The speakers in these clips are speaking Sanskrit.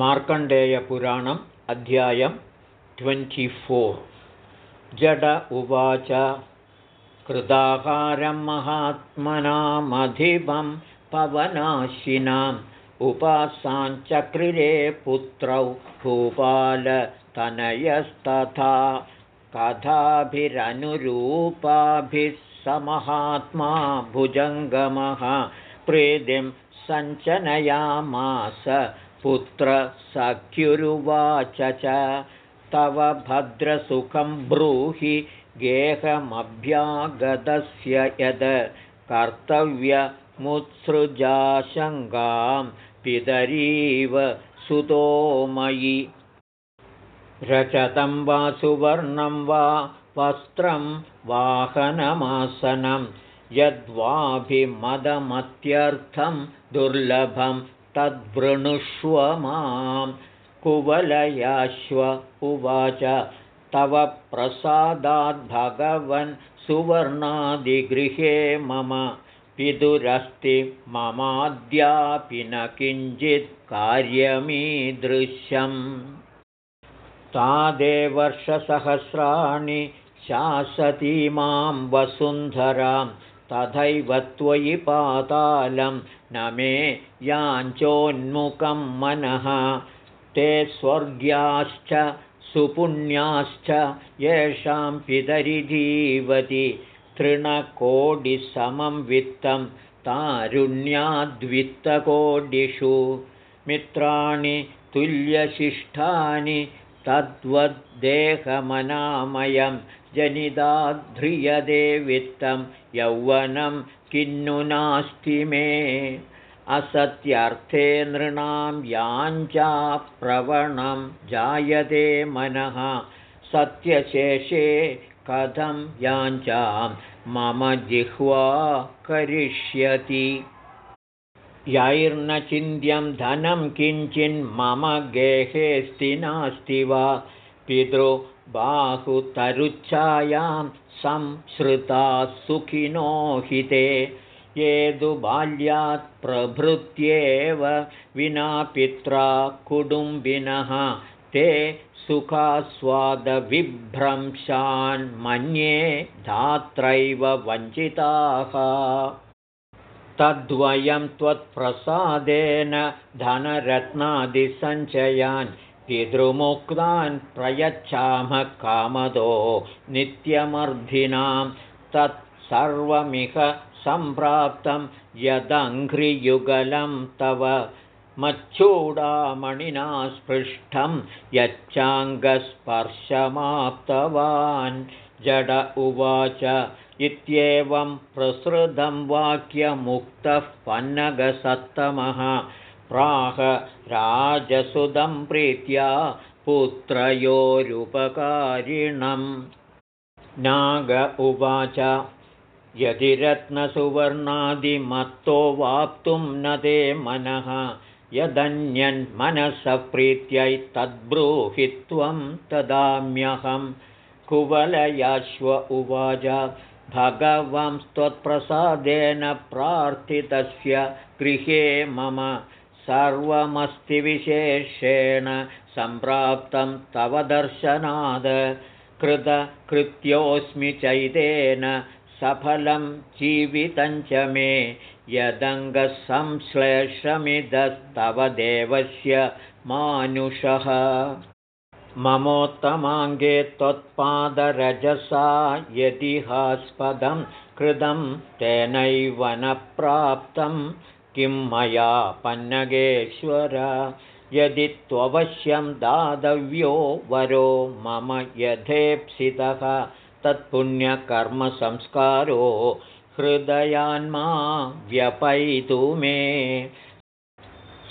मार्कण्डेयपुराणम् अध्यायं ट्वेण्टिफोर्। जड उवाच कृदाकारं महात्मनामधिपं पवनाशिनाम् उपासाञ्चक्रिरे पुत्रौ भूपालतनयस्तथा कथाभिरनुरूपाभिः स महात्मा भुजङ्गमः प्रीतिं सञ्चनयामास पुत्रसख्युरुवाच च तव भद्रसुखं ब्रूहि गेहमभ्यागतस्य यद् कर्तव्यमुत्सृजाशङ्गां पितरीव सुतो मयि रचतं वा सुवर्णं वा वस्त्रं वाहनमासनं यद्वाभिमदमत्यर्थं दुर्लभं तद्वृणुष्व मां। कुवलयाश्व उवाच तव प्रसादाद्भगवन् सुवर्णादिगृहे मम पितुरस्ति ममाद्यापि न किञ्चित् कार्यमीदृश्यम्। तादेवर्षसहस्राणि शासति मां वसुन्धरां तथैव त्वयि पातालं न मे याञ्चोन्मुखं मनः। ते स्वर्ग्याश्च सुपुण्याश्च येषां पितरिजीवति तृणकोटिसमं वित्तं तारुण्याद्वित्तकोटिषु। मित्राणि तुल्यशिष्ठानि तद्वद्देहमनामयं जनिदाध्रियदे वित्तं यौवनं किन्नु नास्ति मे। असत्यर्थे नृणां याञ्चाप्रवणं जायते मनः। सत्यशेषे कथं याञ्चां मम जिह्वा करिष्यति। यैर्न चिन्त्यं धनं किञ्चिन्मम गेहेऽस्ति नास्ति वा पितृबाहुतरुच्छायां संसृताः सुखिनो हि ते ये तु बाल्यात् प्रभृत्येव विना पित्रा कुटुम्बिनः ते सुखास्वादविभ्रंशान्मन्ये धात्रैव वञ्चिताः। तद्वयं त्वत्प्रसादेन धनरत्नादिसञ्चयान् पितृमुक्तान् प्रयच्छामः कामदो नित्यमर्धिनां तत्सर्वमिह सम्प्राप्तं यदङ्घ्रियुगलं तव मच्छूडामणिना स्पृष्टं यच्चाङ्गस्पर्शमाप्तवान्। जड उवाच इत्येवं प्रसृतं वाक्यमुक्तः पन्नगसत्तमः प्राह राजसुदं प्रीत्या पुत्रयोरुपकारिणं नाग उवाच यदि रत्नसुवर्णादिमत्तो वाप्तुं न ते मनः यदन्यन्मनसः प्रीत्यै त्वं ददाम्यहं कुवलयाश्व उवाच भगवंस्त्वत्प्रसादेन प्रार्थितस्य गृहे मम सर्वमस्ति विशेषेण सम्प्राप्तं तव दर्शनाद्। कृतकृत्योऽस्मि चैतेन सफलं जीवितञ्च मे। यदङ्गसंश्लेषमिदस्तव देवस्य मानुषः। ममोत्तमाङ्गे त्वत्पादरजसा यदिहास्पदं कृतं तेनैव न प्राप्तं किं मया पन्नगेश्वर? यदि त्ववश्यं दातव्यो वरो मम यथेप्सितः तत्पुण्यकर्मसंस्कारो हृदयान्मा व्यपैतु मे।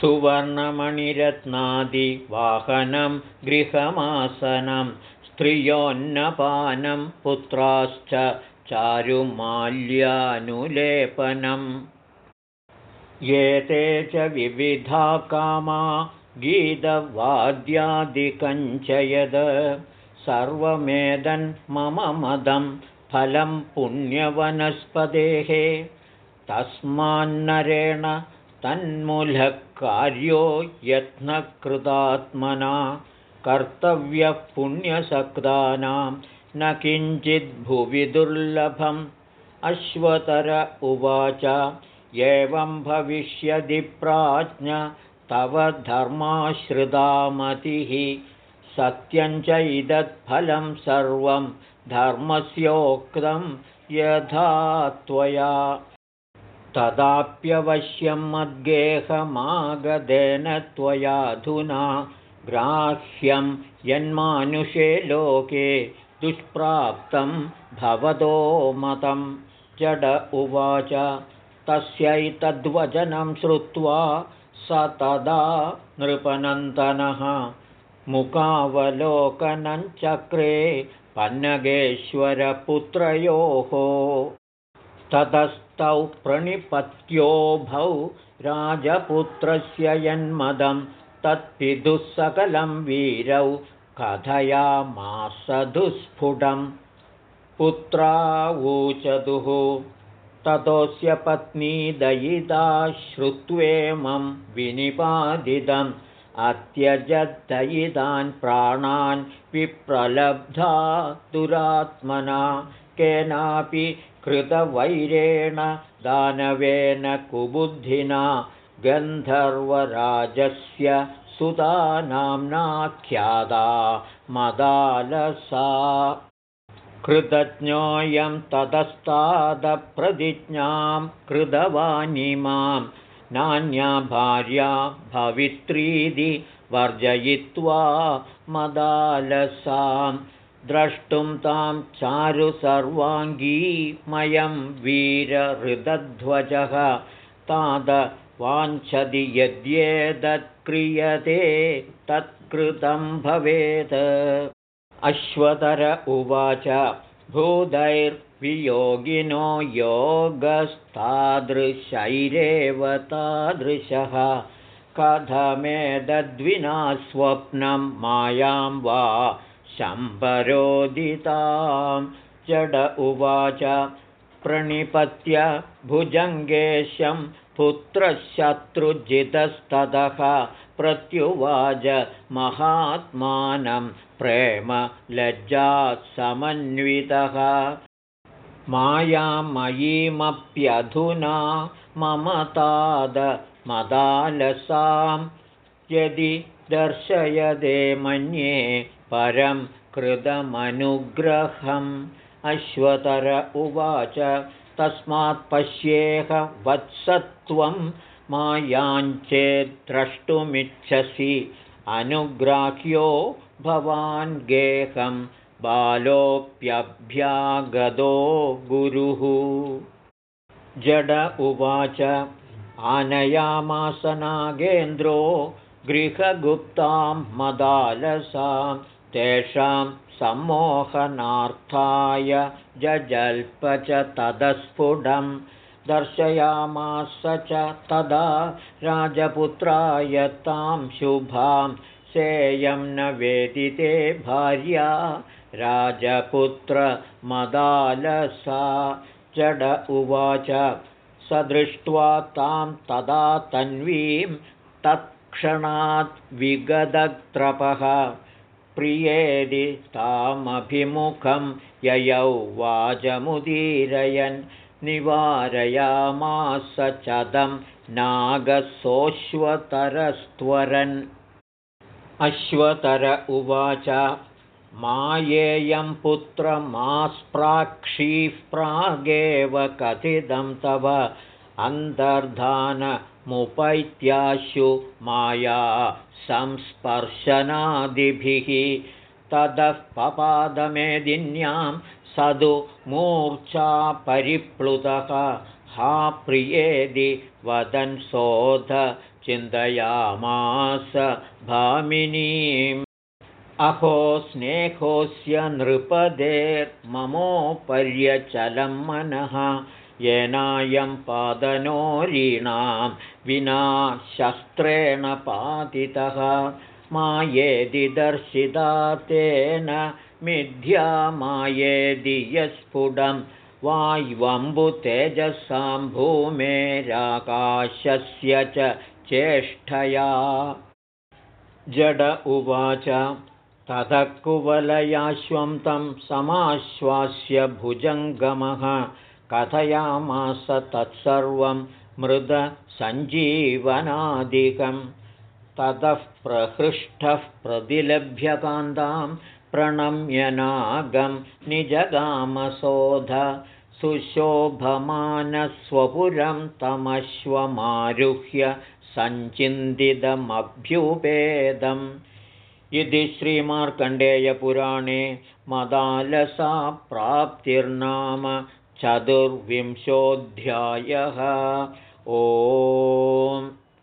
सुवर्णमणिरत्नादिवाहनं गृहमासनं स्त्रियोन्नपानं पुत्राश्च चारुमाल्यानुलेपनम् एते च विविधा कामा गीतवाद्यादिकञ्च यद् सर्वमेदन् मम मदं फलं पुण्यवनस्पतेः। तस्मान्नरेण तन्मुलः कार्यो यत्नकृतात्मना कर्तव्यः पुण्यसक्तानां न किञ्चिद्भुवि दुर्लभम्। अश्वतर उवाच एवं भविष्यदि प्राज्ञ तव धर्माश्रितामतिः। सत्यञ्च इदत्फलं सर्वं धर्मस्योक्तं यथा त्वया। तदाप्यवश्यं मद्गेहमागदेन त्वयाधुना ग्राह्यं यन्मानुषे लोके दुष्प्राप्तं भवतो मतं। जड उवाच तस्यैतद्वचनं श्रुत्वा स तदा नृपनन्दनः मुखावलोकनञ्चक्रे पन्नगेश्वरपुत्रयोः ततस्तौ प्रणिपत्योभौ राजपुत्रस्य यन्मदं तत्पितुः वीरौ कथयामासदुस्फुटं पुत्रावूचतुः ततोऽस्य पत्नी दयिता श्रुत्वेमं विनिपादितम्। अत्यजद्दयितान् प्राणान् विप्रलब्धा दुरात्मना। केनापि कृतवैरेण दानवेन कुबुद्धिना। गन्धर्वराजस्य सुतानाम्नाख्यादा मदालसा कृतज्ञोऽयं ततस्तादप्रतिज्ञां कृतवानिमां नान्या भार्या भवित्रीति वर्जयित्वा मदालसां। द्रष्टुं तां चारु सर्वाङ्गीमयं वीरहृदध्वजः। ताद वाञ्छति यद्येतत्क्रियते तत्कृतं भवेत् अश्वतर उवाच भूदैर्वियोगिनो योगस्तादृशैरेव तादृशः। कथमेतद्विना स्वप्नं मायां वा शम्बरोदितां जड उवाच प्रणिपत्य भुजङ्गेशं पुत्रशत्रुजितस्ततः प्रत्युवाच महात्मानं प्रेम लज्जात्समन्वितः मायामयीमप्यधुना मम तादमदालसां यदि दर्शयदे मन्ये परं कृतमनुग्रहम्। अश्वतर उवाच तस्मात् पश्येह वत्सत्वं मायाञ्चेद्द्रष्टुमिच्छसि अनुग्राह्यो भवान् गेहं बालोऽप्यभ्यागतो गुरुः। जड उवाच आनयामासनागेन्द्रो गृहगुप्तां मदालसां तेषां सम्मोहनार्थाय जल्प च तदस्फुटं दर्शयामास च तदा राजपुत्राय तां शुभां सेयं न वेदिते भार्या राजपुत्रमदालसा। जड उवाच स दृष्ट्वा तां तदा तन्वीं तत्क्षणात् विगदत्रपः प्रियेदि तामभिमुखं ययौ वाचमुदीरयन् निवारयामास चदं नागसोऽश्वतरस्त्वरन् अश्वतर उवाच मायेयं पुत्रमास्प्राक्षीः प्रागेव कथितं तव अन्तर्धानमुपैत्याशु माया संस्पर्शनादिभिः ततः पपादमेदिन्यां सदु मूर्च्छा परिप्लुतः हा प्रियेदि वदन् सोध चिन्तयामास भामिनीम्। अहो स्नेहोऽस्य नृपदेर्ममोपर्यचलं मनः येनायं पादनोरीणां विना शस्त्रेण पातितः। मायेदि दर्शिता तेन मिथ्या मायेदि यस्फुटं। वाय्वम्बुतेजसां भूमेराकाशस्य च चेष्टया। जड उवाच ततः कुवलयाश्वं तं समाश्वास्य भुजङ्गमः कथयामास तत्सर्वं मृदसञ्जीवनादिकं। ततः प्रहृष्टः प्रतिलभ्यकान्तां प्रणम्यनागं निजगामशोध सुशोभमानस्वपुरं तमश्वमारुह्य सञ्चिन्तितमभ्युपेदम् इति श्रीमार्कण्डेयपुराणे मदालसा प्राप्तिर्नाम चतुर्विंशोऽध्यायः। ओ